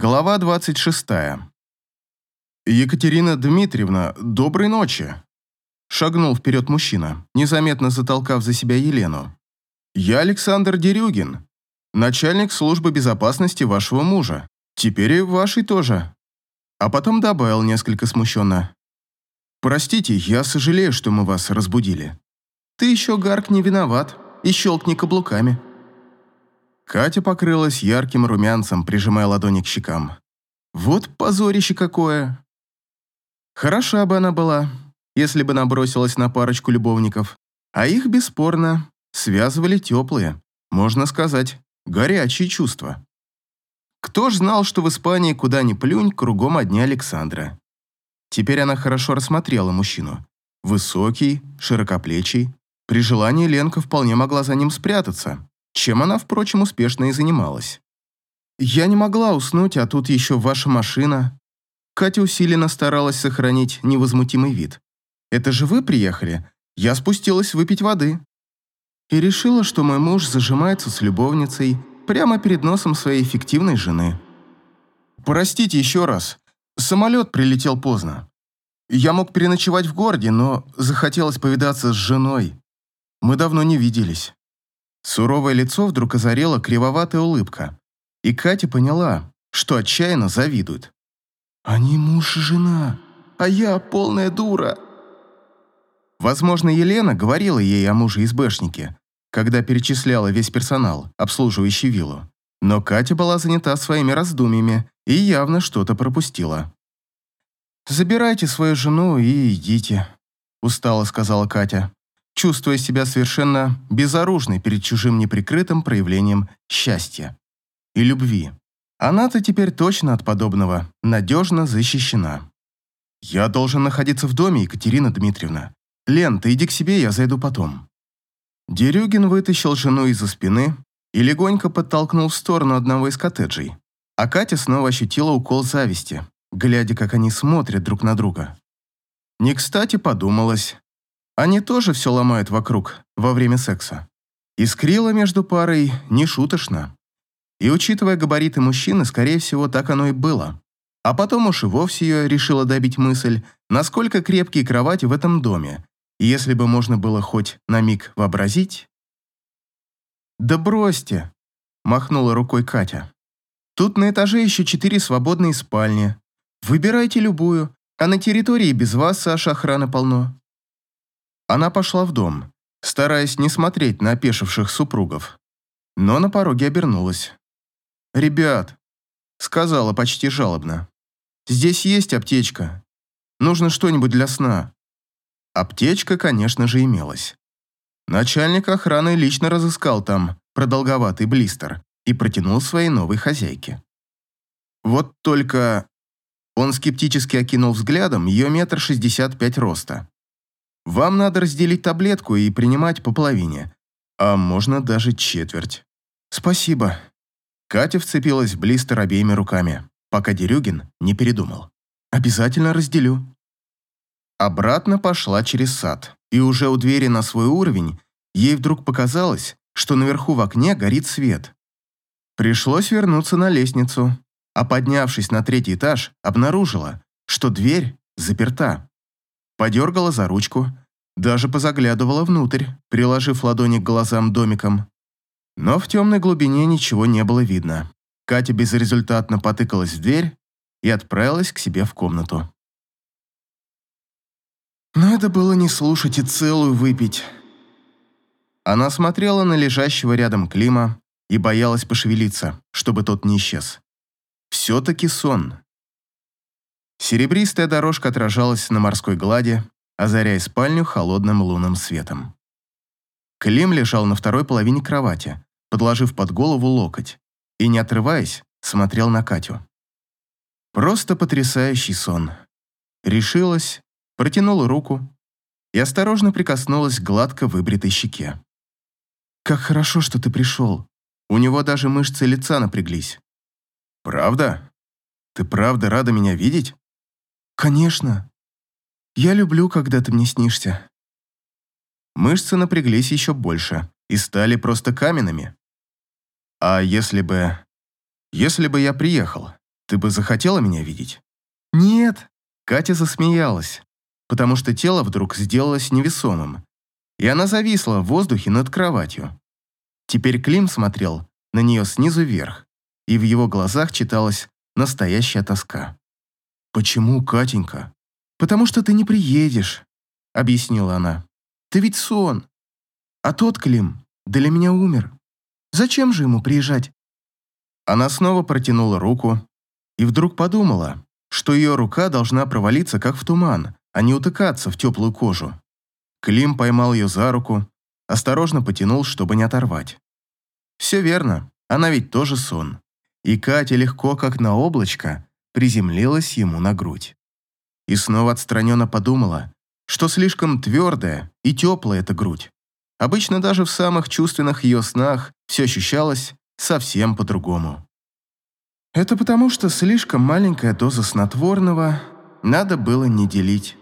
Глава 26. «Екатерина Дмитриевна, доброй ночи!» Шагнул вперед мужчина, незаметно затолкав за себя Елену. «Я Александр Дерюгин, начальник службы безопасности вашего мужа. Теперь и вашей тоже». А потом добавил несколько смущенно. «Простите, я сожалею, что мы вас разбудили. Ты еще, Гарк, не виноват, и щелкни каблуками». Катя покрылась ярким румянцем, прижимая ладони к щекам. Вот позорище какое! Хороша бы она была, если бы набросилась на парочку любовников. А их, бесспорно, связывали теплые, можно сказать, горячие чувства. Кто ж знал, что в Испании куда ни плюнь, кругом одни Александра. Теперь она хорошо рассмотрела мужчину. Высокий, широкоплечий. При желании Ленка вполне могла за ним спрятаться чем она, впрочем, успешно и занималась. «Я не могла уснуть, а тут еще ваша машина». Катя усиленно старалась сохранить невозмутимый вид. «Это же вы приехали? Я спустилась выпить воды». И решила, что мой муж зажимается с любовницей прямо перед носом своей фиктивной жены. «Простите еще раз. Самолет прилетел поздно. Я мог переночевать в городе, но захотелось повидаться с женой. Мы давно не виделись». Суровое лицо вдруг озарила кривоватая улыбка, и Катя поняла, что отчаянно завидует. «Они муж и жена, а я полная дура». Возможно, Елена говорила ей о муже-избэшнике, когда перечисляла весь персонал, обслуживающий виллу. Но Катя была занята своими раздумьями и явно что-то пропустила. «Забирайте свою жену и идите», – устало сказала Катя чувствуя себя совершенно безоружной перед чужим неприкрытым проявлением счастья и любви. Она-то теперь точно от подобного надежно защищена. «Я должен находиться в доме, Екатерина Дмитриевна. Лен, ты иди к себе, я зайду потом». Дерюгин вытащил жену из-за спины и легонько подтолкнул в сторону одного из коттеджей. А Катя снова ощутила укол зависти, глядя, как они смотрят друг на друга. Не кстати подумалось, они тоже все ломают вокруг во время секса. Искрило между парой не шуточно. И учитывая габариты мужчины, скорее всего, так оно и было. А потом уж и вовсе ее решила добить мысль, насколько крепкие кровати в этом доме, и если бы можно было хоть на миг вообразить... «Да бросьте!» – махнула рукой Катя. «Тут на этаже еще четыре свободные спальни. Выбирайте любую, а на территории без вас, Саша, охраны полно. Она пошла в дом, стараясь не смотреть на опешивших супругов. Но на пороге обернулась. «Ребят», — сказала почти жалобно, — «здесь есть аптечка. Нужно что-нибудь для сна». Аптечка, конечно же, имелась. Начальник охраны лично разыскал там продолговатый блистер и протянул своей новой хозяйке. Вот только он скептически окинул взглядом ее метр шестьдесят пять роста. Вам надо разделить таблетку и принимать по половине, а можно даже четверть. Спасибо. Катя вцепилась в блистер обеими руками, пока Дерюгин не передумал. Обязательно разделю. Обратно пошла через сад, и уже у двери на свой уровень ей вдруг показалось, что наверху в окне горит свет. Пришлось вернуться на лестницу, а поднявшись на третий этаж, обнаружила, что дверь заперта подергала за ручку, даже позаглядывала внутрь, приложив ладони к глазам домиком. Но в темной глубине ничего не было видно. Катя безрезультатно потыкалась в дверь и отправилась к себе в комнату. Надо было не слушать и целую выпить. Она смотрела на лежащего рядом Клима и боялась пошевелиться, чтобы тот не исчез. Все-таки сон. Серебристая дорожка отражалась на морской глади, озаряя спальню холодным лунным светом. Клим лежал на второй половине кровати, подложив под голову локоть, и, не отрываясь, смотрел на Катю. Просто потрясающий сон. Решилась, протянула руку и осторожно прикоснулась к гладко выбритой щеке. «Как хорошо, что ты пришел. У него даже мышцы лица напряглись». «Правда? Ты правда рада меня видеть?» «Конечно. Я люблю, когда ты мне снишься». Мышцы напряглись еще больше и стали просто каменными. «А если бы... если бы я приехал, Ты бы захотела меня видеть? Нет. Катя засмеялась, потому что тело вдруг сделалось невесомым, и она зависла в воздухе над кроватью. Теперь Клим смотрел на нее снизу вверх, и в его глазах читалась настоящая тоска. «Почему, Катенька?» «Потому что ты не приедешь», — объяснила она. «Ты ведь сон. А тот Клим для меня умер. Зачем же ему приезжать?» Она снова протянула руку и вдруг подумала, что ее рука должна провалиться как в туман, а не утыкаться в теплую кожу. Клим поймал ее за руку, осторожно потянул, чтобы не оторвать. Все верно, она ведь тоже сон. И Катя легко, как на облачко, приземлилась ему на грудь. И снова отстраненно подумала, что слишком твердая и теплая эта грудь. Обычно даже в самых чувственных ее снах все ощущалось совсем по-другому. Это потому, что слишком маленькая доза снотворного надо было не делить.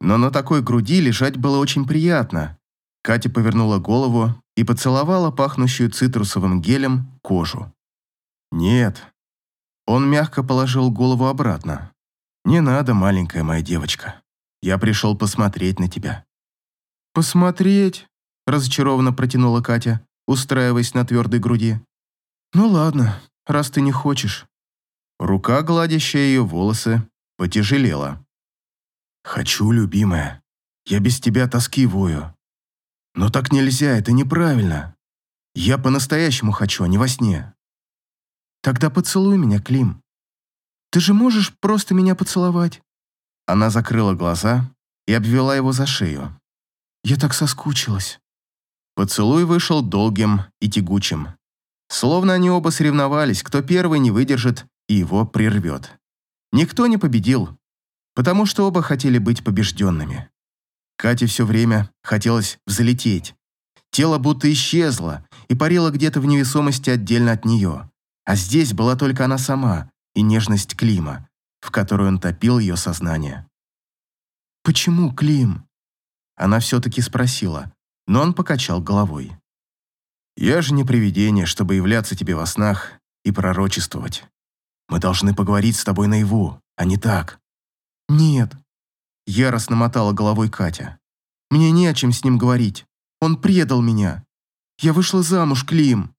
Но на такой груди лежать было очень приятно. Катя повернула голову и поцеловала пахнущую цитрусовым гелем кожу. «Нет». Он мягко положил голову обратно. «Не надо, маленькая моя девочка. Я пришел посмотреть на тебя». «Посмотреть?» – разочарованно протянула Катя, устраиваясь на твердой груди. «Ну ладно, раз ты не хочешь». Рука, гладящая ее волосы, потяжелела. «Хочу, любимая. Я без тебя тоски вою. Но так нельзя, это неправильно. Я по-настоящему хочу, а не во сне». «Тогда поцелуй меня, Клим. Ты же можешь просто меня поцеловать?» Она закрыла глаза и обвела его за шею. «Я так соскучилась». Поцелуй вышел долгим и тягучим. Словно они оба соревновались, кто первый не выдержит и его прервет. Никто не победил, потому что оба хотели быть побежденными. Кате все время хотелось взлететь. Тело будто исчезло и парило где-то в невесомости отдельно от нее. А здесь была только она сама и нежность Клима, в которую он топил ее сознание. «Почему, Клим?» Она все-таки спросила, но он покачал головой. «Я же не привидение, чтобы являться тебе во снах и пророчествовать. Мы должны поговорить с тобой наяву, а не так». «Нет», — яростно мотала головой Катя. «Мне не о чем с ним говорить. Он предал меня. Я вышла замуж, Клим».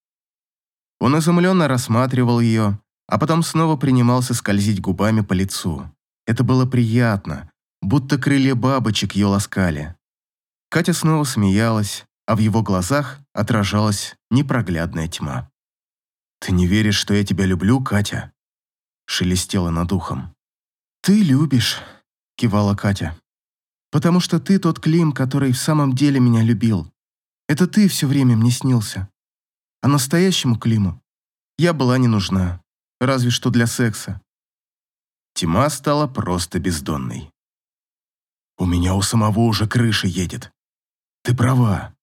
Он изумленно рассматривал ее, а потом снова принимался скользить губами по лицу. Это было приятно, будто крылья бабочек ее ласкали. Катя снова смеялась, а в его глазах отражалась непроглядная тьма. «Ты не веришь, что я тебя люблю, Катя?» шелестела над ухом. «Ты любишь», — кивала Катя. «Потому что ты тот Клим, который в самом деле меня любил. Это ты все время мне снился. А настоящему Климу я была не нужна, разве что для секса». Тьма стала просто бездонной. «У меня у самого уже крыша едет. Ты права».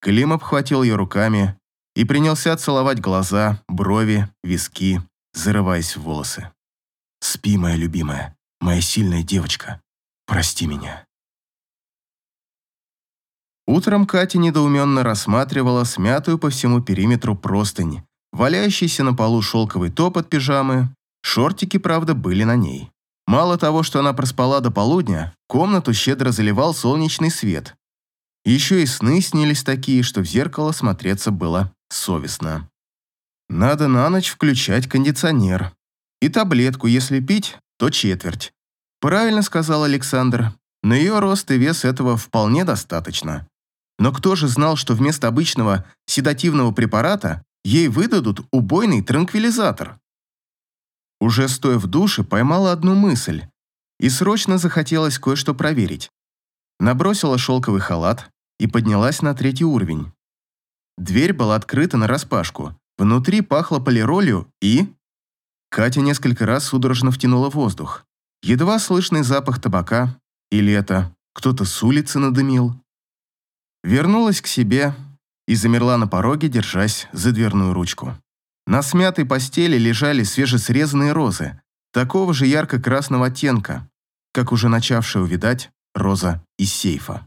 Клим обхватил ее руками и принялся целовать глаза, брови, виски, зарываясь в волосы. «Спи, моя любимая, моя сильная девочка. Прости меня». Утром Катя недоуменно рассматривала смятую по всему периметру простынь, валяющийся на полу шелковый топ от пижамы. Шортики, правда, были на ней. Мало того, что она проспала до полудня, комнату щедро заливал солнечный свет, еще и сны снились такие, что в зеркало смотреться было совестно. Надо на ночь включать кондиционер. И таблетку, если пить, то четверть. Правильно сказал Александр. На ее рост и вес этого вполне достаточно. Но кто же знал, что вместо обычного седативного препарата ей выдадут убойный транквилизатор? Уже стоя в душе, поймала одну мысль. И срочно захотелось кое-что проверить. Набросила шелковый халат, и поднялась на третий уровень. Дверь была открыта нараспашку. Внутри пахло полиролью и... Катя несколько раз судорожно втянула воздух. Едва слышный запах табака. Или это кто-то с улицы надымил. Вернулась к себе и замерла на пороге, держась за дверную ручку. На смятой постели лежали свежесрезанные розы, такого же ярко-красного оттенка, как уже начавшая увидать роза из сейфа.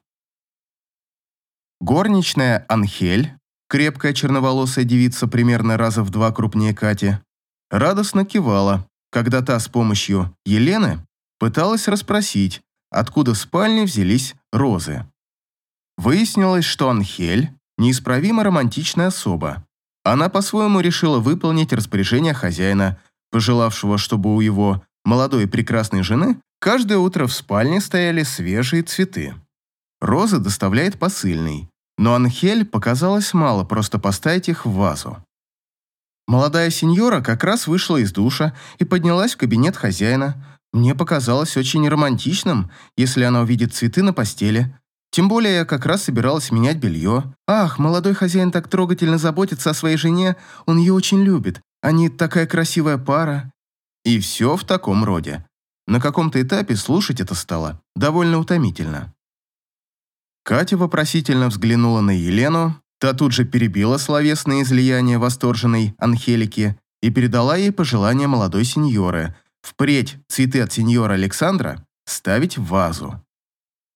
Горничная Анхель, крепкая черноволосая девица примерно раза в два крупнее Кати, радостно кивала, когда та с помощью Елены пыталась расспросить, откуда в спальне взялись розы. Выяснилось, что Анхель – неисправимо романтичная особа. Она по-своему решила выполнить распоряжение хозяина, пожелавшего, чтобы у его молодой и прекрасной жены каждое утро в спальне стояли свежие цветы. Розы доставляет посыльный, но Анхель показалось мало просто поставить их в вазу. Молодая сеньора как раз вышла из душа и поднялась в кабинет хозяина. Мне показалось очень романтичным, если она увидит цветы на постели. Тем более я как раз собиралась менять белье. Ах, молодой хозяин так трогательно заботится о своей жене, он ее очень любит. Они такая красивая пара. И все в таком роде. На каком-то этапе слушать это стало довольно утомительно. Катя вопросительно взглянула на Елену, Та тут же перебила словесное излияние восторженной Анхелики и передала ей пожелание молодой сеньоры впредь цветы от сеньора Александра ставить в вазу.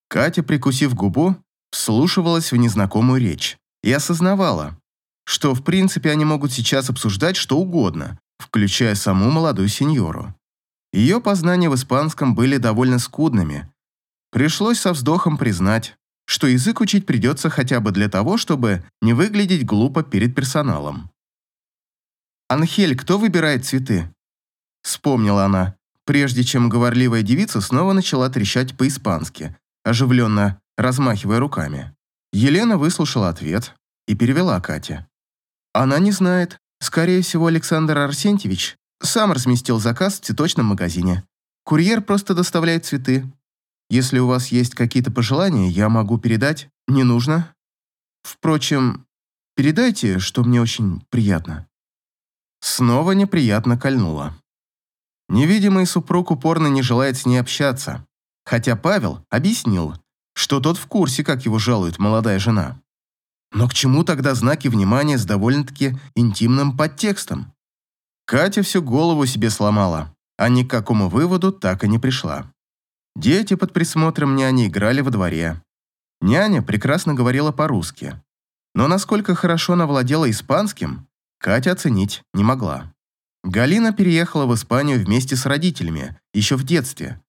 Катя, прикусив губу, вслушивалась в незнакомую речь и осознавала, что в принципе они могут сейчас обсуждать что угодно, включая саму молодую сеньору. Ее познания в испанском были довольно скудными. Пришлось со вздохом признать, что язык учить придется хотя бы для того, чтобы не выглядеть глупо перед персоналом. «Анхель, кто выбирает цветы?» Вспомнила она, прежде чем говорливая девица снова начала трещать по-испански, оживленно размахивая руками. Елена выслушала ответ и перевела Кате. «Она не знает. Скорее всего, Александр Арсентьевич сам разместил заказ в цветочном магазине. Курьер просто доставляет цветы. Если у вас есть какие-то пожелания, я могу передать. Не нужно. Впрочем, передайте, что мне очень приятно». Снова неприятно кольнуло. Невидимый супруг упорно не желает с ней общаться, хотя Павел объяснил, что тот в курсе, как его жалует молодая жена. Но к чему тогда знаки внимания с довольно-таки интимным подтекстом? Катя всю голову себе сломала, а ни к какому выводу так и не пришла. Дети под присмотром няни играли во дворе. Няня прекрасно говорила по-русски. Но насколько хорошо она владела испанским, Катя оценить не могла. Галина переехала в Испанию вместе с родителями, еще в детстве.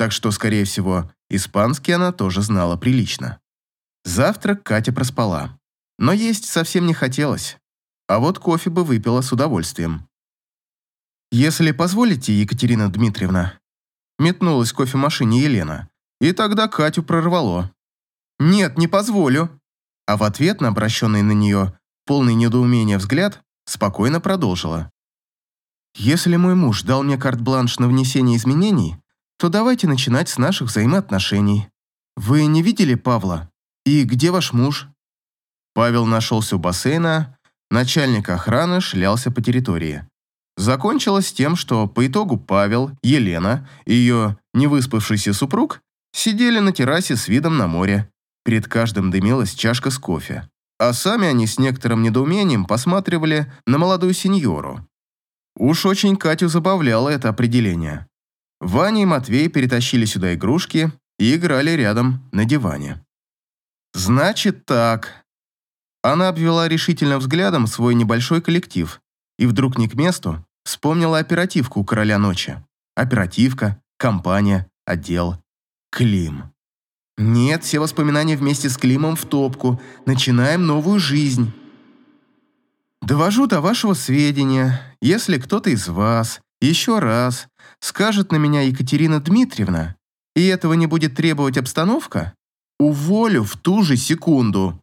Так что, скорее всего, испанский она тоже знала прилично. Завтрак Катя проспала. Но есть совсем не хотелось. А вот кофе бы выпила с удовольствием. «Если позволите, Екатерина Дмитриевна», Метнулась кофемашине Елена. И тогда Катю прорвало. «Нет, не позволю». А в ответ на обращенный на нее полный недоумения взгляд спокойно продолжила. «Если мой муж дал мне карт-бланш на внесение изменений, то давайте начинать с наших взаимоотношений. Вы не видели Павла? И где ваш муж?» Павел нашелся у бассейна, начальник охраны шлялся по территории. Закончилось тем, что по итогу Павел, Елена и ее невыспавшийся супруг сидели на террасе с видом на море. Перед каждым дымилась чашка с кофе. А сами они с некоторым недоумением посматривали на молодую сеньору. Уж очень Катю забавляло это определение. Ваня и Матвей перетащили сюда игрушки и играли рядом на диване. «Значит так». Она обвела решительно взглядом свой небольшой коллектив и вдруг не к месту Вспомнила оперативку короля ночи. Оперативка, компания, отдел. Клим. Нет, все воспоминания вместе с Климом в топку. Начинаем новую жизнь. Довожу до вашего сведения, если кто-то из вас еще раз скажет на меня Екатерина Дмитриевна, и этого не будет требовать обстановка, уволю в ту же секунду.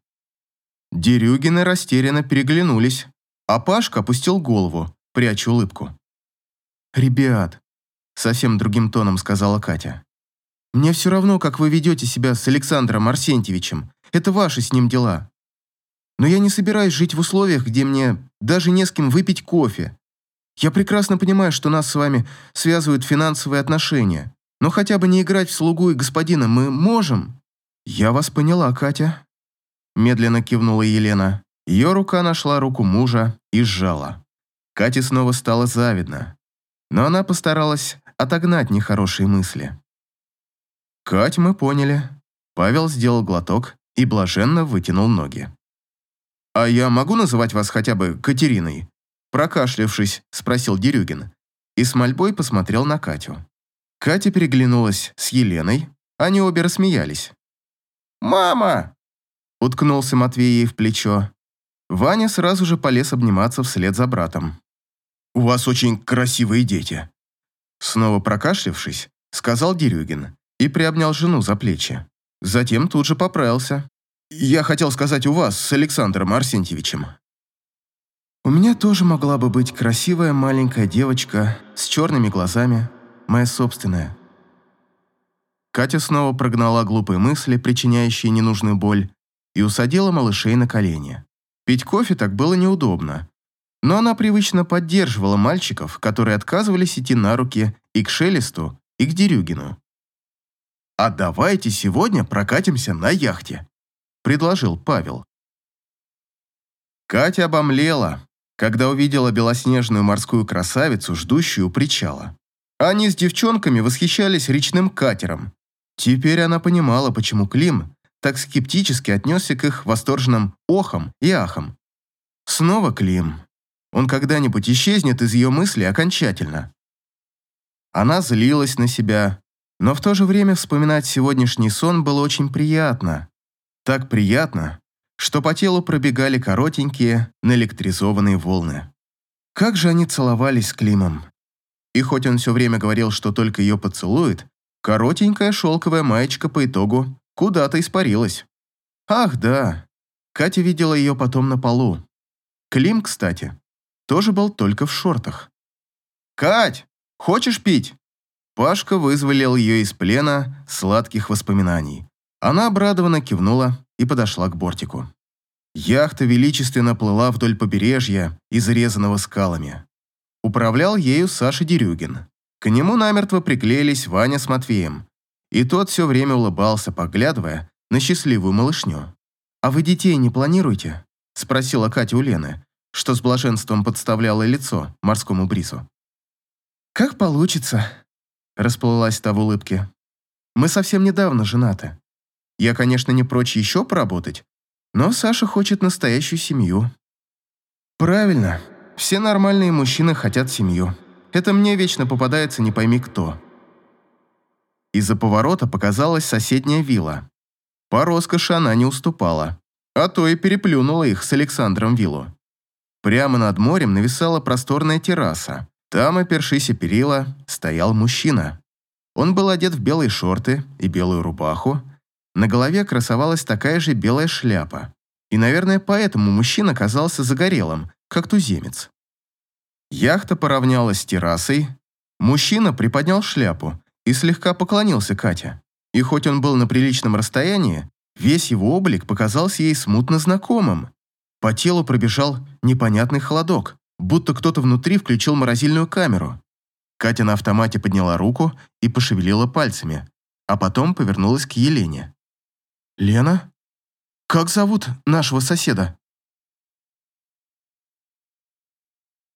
Дерюгины растерянно переглянулись, а Пашка опустил голову, прячу улыбку. «Ребят», — совсем другим тоном сказала Катя, «мне все равно, как вы ведете себя с Александром Арсентьевичем. Это ваши с ним дела. Но я не собираюсь жить в условиях, где мне даже не с кем выпить кофе. Я прекрасно понимаю, что нас с вами связывают финансовые отношения, но хотя бы не играть в слугу и господина мы можем». «Я вас поняла, Катя», — медленно кивнула Елена. Ее рука нашла руку мужа и сжала. Кате снова стало завидно, но она постаралась отогнать нехорошие мысли. «Кать, мы поняли». Павел сделал глоток и блаженно вытянул ноги. «А я могу называть вас хотя бы Катериной?» Прокашлявшись, спросил Дерюгин и с мольбой посмотрел на Катю. Катя переглянулась с Еленой, они обе рассмеялись. «Мама!» — уткнулся Матвей ей в плечо. Ваня сразу же полез обниматься вслед за братом. «У вас очень красивые дети!» Снова прокашлявшись, сказал Дерюгин и приобнял жену за плечи. Затем тут же поправился. «Я хотел сказать у вас с Александром Арсентьевичем». «У меня тоже могла бы быть красивая маленькая девочка с черными глазами, моя собственная». Катя снова прогнала глупые мысли, причиняющие ненужную боль, и усадила малышей на колени. Пить кофе так было неудобно, но она привычно поддерживала мальчиков, которые отказывались идти на руки и к Шелесту, и к Дерюгину. «А давайте сегодня прокатимся на яхте», – предложил Павел. Катя обомлела, когда увидела белоснежную морскую красавицу, ждущую у причала. Они с девчонками восхищались речным катером. Теперь она понимала, почему Клим так скептически отнесся к их восторженным охам и ахам. Снова Клим. Он когда-нибудь исчезнет из ее мысли окончательно. Она злилась на себя, но в то же время вспоминать сегодняшний сон было очень приятно. Так приятно, что по телу пробегали коротенькие, наэлектризованные волны. Как же они целовались с Климом. И хоть он все время говорил, что только ее поцелует, коротенькая шелковая маечка по итогу куда-то испарилась. Ах, да. Катя видела ее потом на полу. Клим, кстати, тоже был только в шортах. «Кать, хочешь пить?» Пашка вызволил ее из плена сладких воспоминаний. Она обрадованно кивнула и подошла к бортику. Яхта величественно плыла вдоль побережья, изрезанного скалами. Управлял ею Саша Дерюгин. К нему намертво приклеились Ваня с Матвеем, и тот все время улыбался, поглядывая на счастливую малышню. «А вы детей не планируете?» – спросила Катя у Лены, что с блаженством подставляла лицо морскому бризу. «Как получится», – расплылась та в улыбке. «Мы совсем недавно женаты. Я, конечно, не прочь еще поработать, но Саша хочет настоящую семью». «Правильно. Все нормальные мужчины хотят семью. Это мне вечно попадается не пойми кто». Из-за поворота показалась соседняя вилла. По роскоши она не уступала, а то и переплюнула их с Александром виллу. Прямо над морем нависала просторная терраса. Там, опершись перила, стоял мужчина. Он был одет в белые шорты и белую рубаху, на голове красовалась такая же белая шляпа. И, наверное, поэтому мужчина казался загорелым, как туземец. Яхта поравнялась с террасой. Мужчина приподнял шляпу и слегка поклонился Кате. И хоть он был на приличном расстоянии, весь его облик показался ей смутно знакомым. По телу пробежал непонятный холодок, будто кто-то внутри включил морозильную камеру. Катя на автомате подняла руку и пошевелила пальцами, а потом повернулась к Елене. «Лена? Как зовут нашего соседа?»